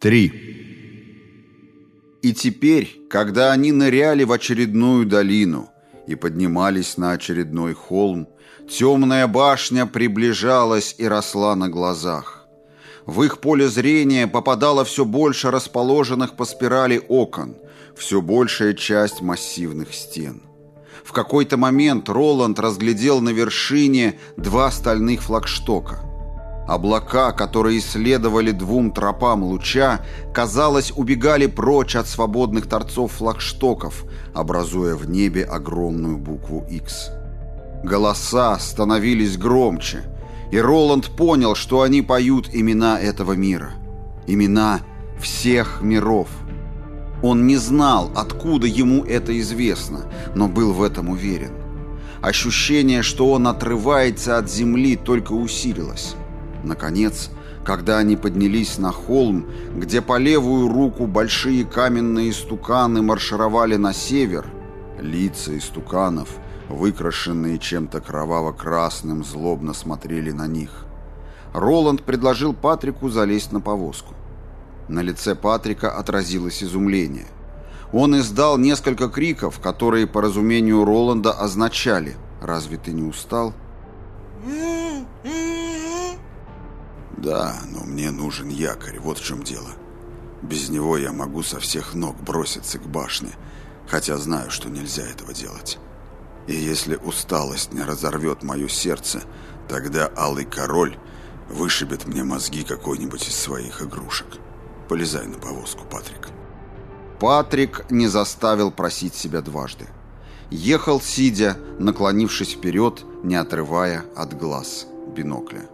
3. И теперь, когда они ныряли в очередную долину и поднимались на очередной холм, темная башня приближалась и росла на глазах. В их поле зрения попадало все больше расположенных по спирали окон, все большая часть массивных стен. В какой-то момент Роланд разглядел на вершине два стальных флагштока – Облака, которые следовали двум тропам луча, казалось, убегали прочь от свободных торцов флагштоков, образуя в небе огромную букву X. Голоса становились громче, и Роланд понял, что они поют имена этого мира. Имена всех миров. Он не знал, откуда ему это известно, но был в этом уверен. Ощущение, что он отрывается от земли, только усилилось. Наконец, когда они поднялись на холм, где по левую руку большие каменные стуканы маршировали на север, лица истуканов, выкрашенные чем-то кроваво-красным, злобно смотрели на них. Роланд предложил Патрику залезть на повозку. На лице Патрика отразилось изумление. Он издал несколько криков, которые, по разумению Роланда, означали «Разве ты не устал?» Да, но мне нужен якорь, вот в чем дело. Без него я могу со всех ног броситься к башне, хотя знаю, что нельзя этого делать. И если усталость не разорвет мое сердце, тогда Алый Король вышибет мне мозги какой-нибудь из своих игрушек. Полезай на повозку, Патрик. Патрик не заставил просить себя дважды. Ехал сидя, наклонившись вперед, не отрывая от глаз бинокля.